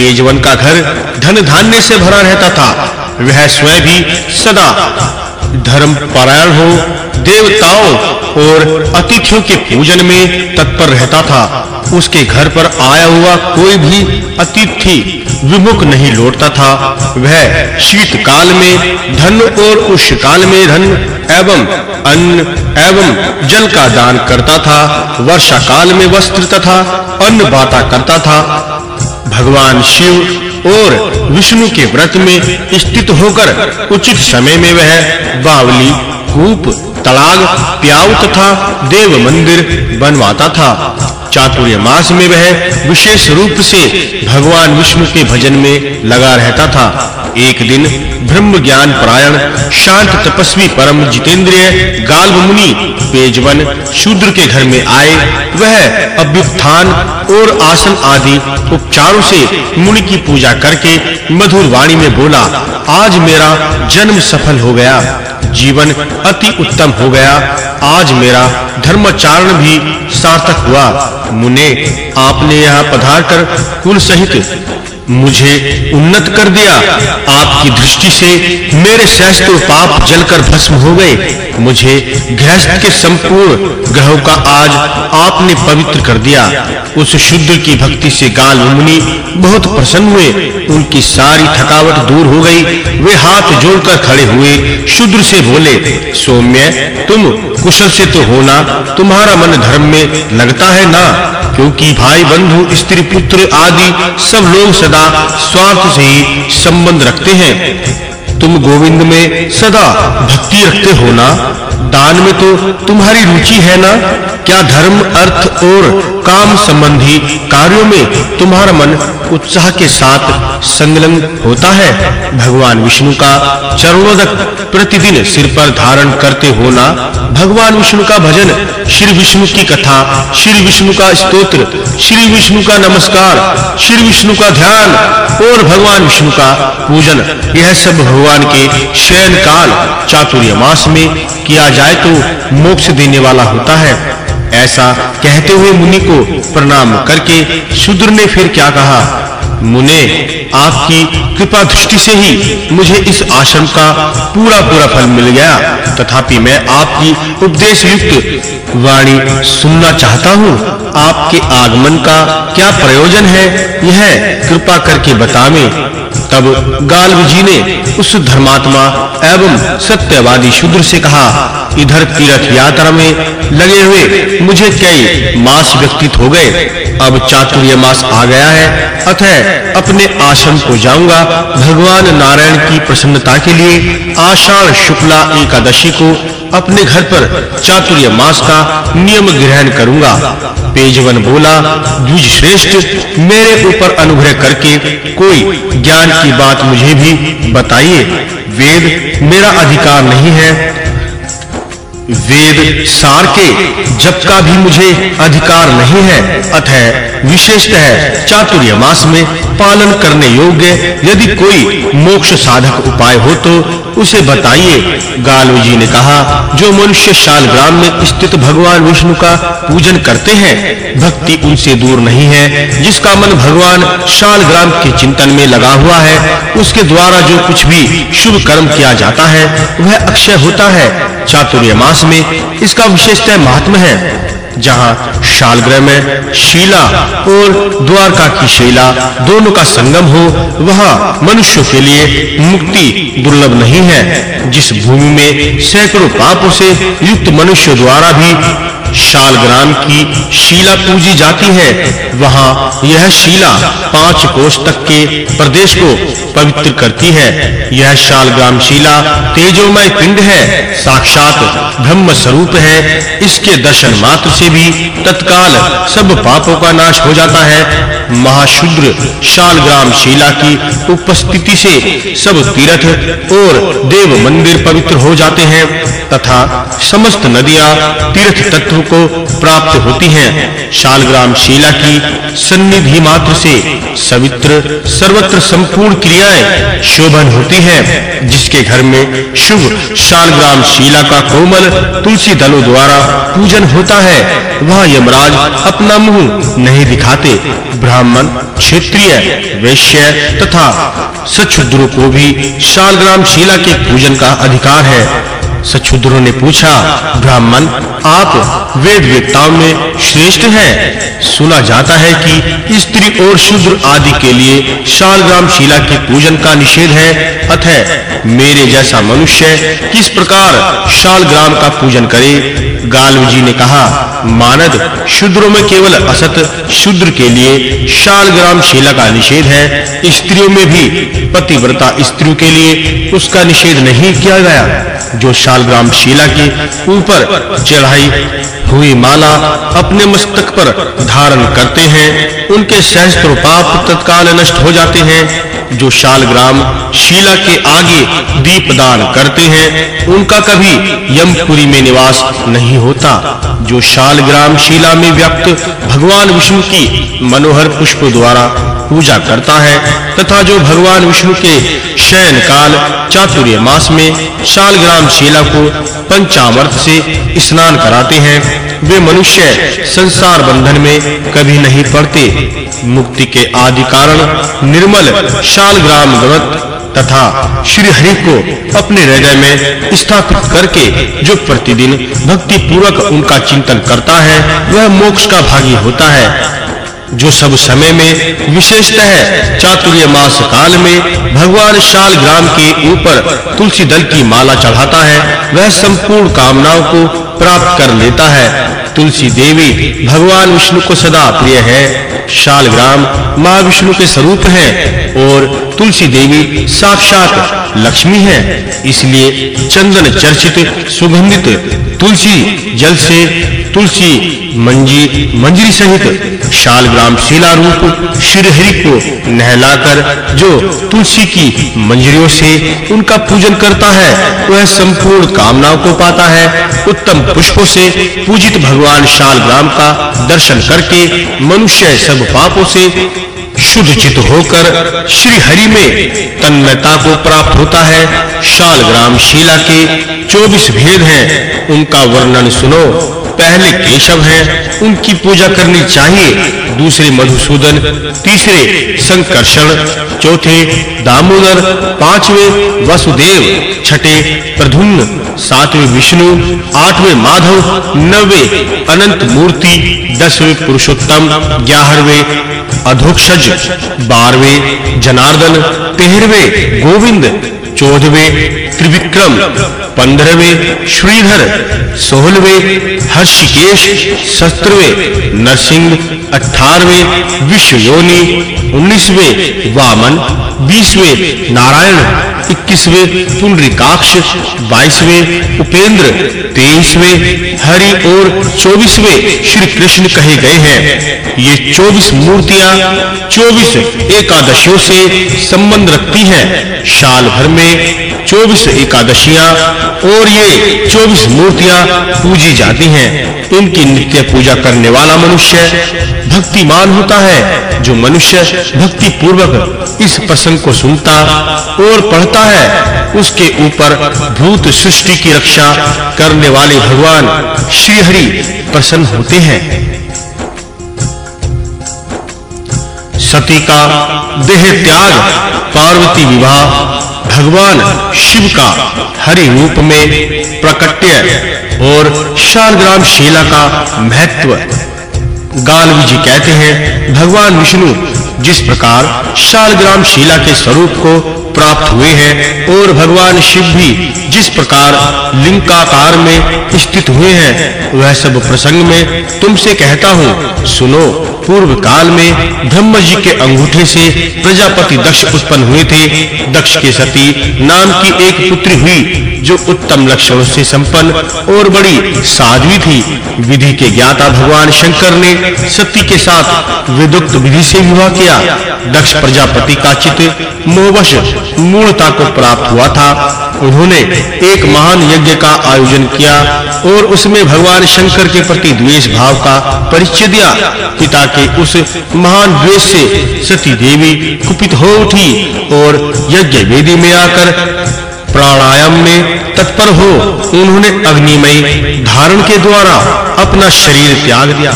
पेजवन का घर धन धान्य से भरा रहता था। वह स्वयं भी सदा धर्म परायण हो, देवताओं और अतिथियों के पूजन में तत्पर रहता था। उसके घर पर आया हुआ कोई भी अतिथि विमुख नहीं लौटता था। वह शीतकाल में धन और उष्णकाल में धन एवं अन्न एवं जल का दान करता था। वर्षा काल में वस्त्र तथा अन्न बांटा करता था। भगवान शिव और विष्णु के व्रत में स्थित होकर उचित समय में वह बावली, कूप, तलाग प्याऊ तथा देव मंदिर बनवाता था। चातुर्य मास में वह विशेष रूप से भगवान विष्णु के भजन में लगा रहता था। एक दिन ब्रह्म ज्ञान परायण, शांत तपस्वी परम जितेंद्रिय गाल्व मुनि, पेजवन, शूद्र के घर में आए। वह अभ्युत्थान और आसन आदि उपचारों से मुनि की पूजा करके मधुर वाणी में बोला, आज मेरा जन्म सफल हो गया। जीवन अति उत्तम हो गया। आज मेरा धर्मचारण भी सार्थक हुआ। मुने, आपने यहाँ पधार कर कुल सहित मुझे उन्नत कर दिया। आपकी दृष्टि से मेरे सहस्त्र पाप जलकर भस्म हो गए। मुझे गृहस्थ के संपूर्ण ग्रहों का आज आपने पवित्र कर दिया। उस शुद्ध की भक्ति से गाल मुनि बहुत प्रसन्न हुए। उनकी सारी थकावट दूर हो गई। वे हाथ जोड़कर खड़े हुए शुद्र से बोले, सौम्य, तुम कुशल से तो होना तुम्हारा मन धर्म में लगता है ना? क्योंकि भाई, बंधु, स्त्री, पुत्र आदि सब लोग सदा स्वार्थ से ही संबंध रखते हैं। तुम गोविंद में सदा भक्ति रखते हो ना? दान में तो तुम्हारी रुचि है ना? क्या धर्म, अर्थ और काम संबंधी कार्यों में तुम्हारा मन उत्साह के साथ संलग्न होता है? भगवान विष्णु का चरणोदक प्रतिदिन सिर पर धारण करते होना, भगवान विष्णु का भजन, श्री विष्णु की कथा, श्री विष्णु का स्तोत्र, श्री विष्णु का नमस्कार, श्री विष्णु का ध्यान और भगवान विष्णु का पूजन, यह सब भगवान के शयन काल चातुर्य मास में किया जाए तो मोक्ष देने वाला होता है। ऐसा कहते हुए मुनि को प्रणाम करके शूद्र ने फिर क्या कहा, मुने, आपकी कृपा दृष्टि से ही मुझे इस आश्रम का पूरा पूरा फल मिल गया। तथापि मैं आपकी उपदेश युक्त वाणी सुनना चाहता हूँ। आपके आगमन का क्या प्रयोजन है, यह कृपा करके बतावें। तब गाल्व जी ने उस धर्मात्मा एवं सत्यवादी शूद्र से कहा, इधर तीर्थ यात्रा में लगे हुए मुझे कई मास व्यतीत हो गए। अब चातुर्य मास आ गया है, अतः अपने आश्रम को जाऊँगा। भगवान नारायण की प्रसन्नता के लिए आषाढ़ शुक्ला एकादशी को अपने घर पर चातुर्य मास का नियम ग्रहण करूँगा। पेजवन बोला द्विज श्रेष्ठ, मेरे ऊपर अनुग्रह करके कोई ज्ञान की बात मुझे भी बताइए। वेद मेरा अधिकार नहीं है वेद सार के जप का भी मुझे अधिकार नहीं है। अतः विशेषतः चातुर्य मास में पालन करने योग्य यदि कोई मोक्ष साधक उपाय हो तो उसे बताइए। गालू जी ने कहा, जो मनुष्य शालग्राम में स्थित भगवान विष्णु का पूजन करते हैं, भक्ति उनसे दूर नहीं है। जिसका मन भगवान शालग्राम के चिंतन में लगा हुआ है, उसके द्वारा जो कुछ भी शुभ कर्म किया जाता है, वह अक्षय होता है। चातुर्य मास में इसका विशेषतः महत्व है, जहाँ शालग्रह में शीला और द्वारका की शीला दोनों का संगम हो, वहाँ मनुष्यों के लिए मुक्ति दुर्लभ नहीं है। जिस भूमि में सैकड़ों पापों से युक्त मनुष्य द्वारा भी शालग्राम की शीला पूजी जाती है। वहाँ यह शीला पाँच कोष तक के प्रदेश को पवित्र करती है। यह शालग्राम शीला तेजोमय पिंड है। साक्षात ब्रह्म स्वरूप है। इसके दर्शन मात्र से भी तत्काल सब पापों का नाश हो जाता है। महाशुद्र शालग्राम शीला की उपस्थिति से सब तीर्थ और देव मंदिर पवित्र हो जाते हैं। तथा समस्त नदियाँ तीर्थ तत्व को प्राप्त होती हैं। शालग्राम शीला की सन्निधि मात्र से सवित्र, सर्वत्र संपूर्ण क्रियाएँ शोभन होती हैं, जिसके घर में शुभ शालग्राम शीला का कोमल तुलसी दलों द्वारा पूजन होता है। वह यमराज अपना मुँह नहीं दिखाते। ब्राह्मण, क्षेत्रीय, वैश्य तथा सच्छुद्रों को भी शालग्राम शिला के पूजन का अधिकार है। सच्छुद्रों ने पूछा, ब्राह्मण, आप वेद वेदताओं में श्रेष्ठ हैं। सुना जाता है कि स्त्री और शूद्र आदि के लिए शालग्राम शिला के पूजन का निषेध है। अतः मेरे जैसा मनुष्य किस प्रकार शालग्राम का पूजन करे? गाल्व जी ने कहा, मानद, शूद्रों में केवल असत शूद्र के लिए शालग्राम शिला का निषेध है। स्त्रियों में भी पतिव्रता स्त्रियों के लिए उसका निषेध नहीं किया गया। जो शालग्राम शिला के ऊपर चढ़ाई हुई माला अपने मस्तक पर धारण करते हैं, उनके सहस्त्र पाप तत्काल नष्ट हो जाते हैं। जो शालग्राम शिला के आगे दीपदान करते हैं, उनका कभी यमपुरी में निवास नहीं होता। जो शालग्राम शिला में व्याप्त भगवान विष्णु की मनोहर पुष्प द्वारा पूजा करता है, तथा जो भगवान विष्णु के शयन काल चातुर्य मास में शालग्राम शिला को पंचामृत से स्नान कराते हैं, वे मनुष्य संसार बंधन में कभी नहीं पड़ते। मुक्ति के आदि कारण निर्मल शालग्राम व्रत तथा श्री हरि को अपने हृदय में स्थापित करके जो प्रतिदिन भक्ति पूर्वक उनका चिंतन करता है, वह मोक्ष का भागी होता है। जो सब समय में, विशेषतः चातुर्य मास काल में, भगवान शाल ग्राम के ऊपर तुलसी दल की माला चढ़ाता है, वह संपूर्ण कामनाओं को प्राप्त कर लेता है। तुलसी देवी, भगवान विष्णु को सदा प्रिय है। शालग्राम माँ विष्णु के स्वरूप है और तुलसी देवी साक्षात लक्ष्मी है। इसलिए चंदन चर्चित, सुगंधित तुलसी जल से तुलसी मंजी मंजरी सहित शालग्राम शिला रूप श्रीहरि को नहलाकर जो तुलसी की मंजरियों से उनका पूजन करता है, वह संपूर्ण कामनाओं को पाता है। उत्तम पुष्पों से पूजित भगवान शालग्राम का दर्शन करके मनुष्य सब पापों से शुद्ध चित होकर श्री हरि में तन्मयता को प्राप्त होता है। शालग्राम शिला के 24 भेद हैं, उनका वर्णन सुनो। पहले केशव हैं, उनकी पूजा करनी चाहिए। दूसरे मधुसूदन, तीसरे संकर्षण, चौथे दामोदर, पाँचवें वसुदेव, छठे प्रधुन्न सातवें विष्णु, आठवें माधव, नौवें अनंत मूर्ति, दसवें पुरुषोत्तम, ग्यारहवें अधोक्षज, बारहवें जनार्दन, तेरहवें गोविंद, चौदहवें त्रिविक्रम। पंद्रहवें श्रीधर सोलहवें हर्षिकेश सत्रहवें नरसिंह अठारवे विश्व योनि उन्नीसवें वामन बीसवें नारायण, इक्कीसवें पुंडरीकाक्ष बाईसवें उपेंद्र, तेईसवें हरि और चौबीसवें श्री कृष्ण कहे गए हैं। ये चौबीस मूर्तियाँ चौबीस एकादशियों से संबंध रखती हैं। साल भर में चौबीस एकादशियाँ और ये चौबीस मूर्तियाँ पूजी जाती हैं। इनकी नित्य पूजा करने वाला मनुष्य भक्तिमान होता है। जो मनुष्य भक्ति पूर्वक इस प्रसंग को सुनता और पढ़ता है, उसके ऊपर भूत सृष्टि की रक्षा करने वाले भगवान श्री हरि प्रसन्न होते हैं। सती का देह त्याग, पार्वती विवाह, भगवान शिव का हरि रूप में प्रकट्य। और शालग्राम शिला का महत्व। गालवी जी कहते हैं, भगवान विष्णु जिस प्रकार शालग्राम शिला के स्वरूप को प्राप्त हुए हैं और भगवान शिव भी जिस प्रकार लिंगाकार में स्थित हुए हैं, वह सब प्रसंग में तुमसे कहता हूँ, सुनो, पूर्व काल में ब्रह्म जी के अंगूठे से प्रजापति दक्ष उत्पन्न हुए थे। दक्ष के सती नाम की एक पुत्री हुई जो उत्तम लक्षणों से संपन्न और बड़ी साध्वी थी, विधि के ज्ञाता भगवान शंकर ने सती के साथ विदुक्त विधि से विवाह किया। दक्ष प्रजापति का चित्त मोहवश मूलता को प्राप्त हुआ था। उन्होंने एक महान यज्ञ का आयोजन किया और उसमें भगवान शंकर के प्रति द्वेष भाव का परिचय दिया। पिता के उस महान द्वेष से सती देवी कुपित हो उठी और यज्ञ वेदी में आकर प्राणायाम में तत्पर हो उन्होंने अग्निमय धारण के द्वारा अपना शरीर त्याग दिया।